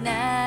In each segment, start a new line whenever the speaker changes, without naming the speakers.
now.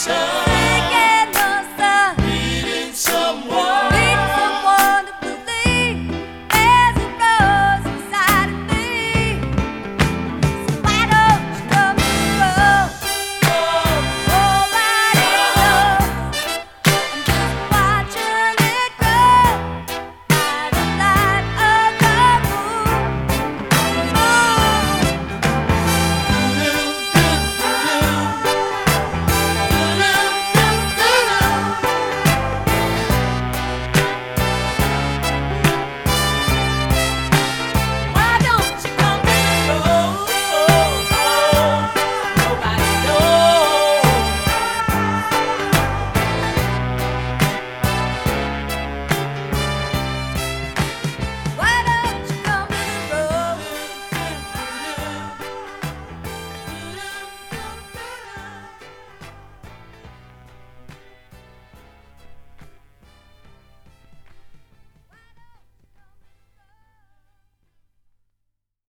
So.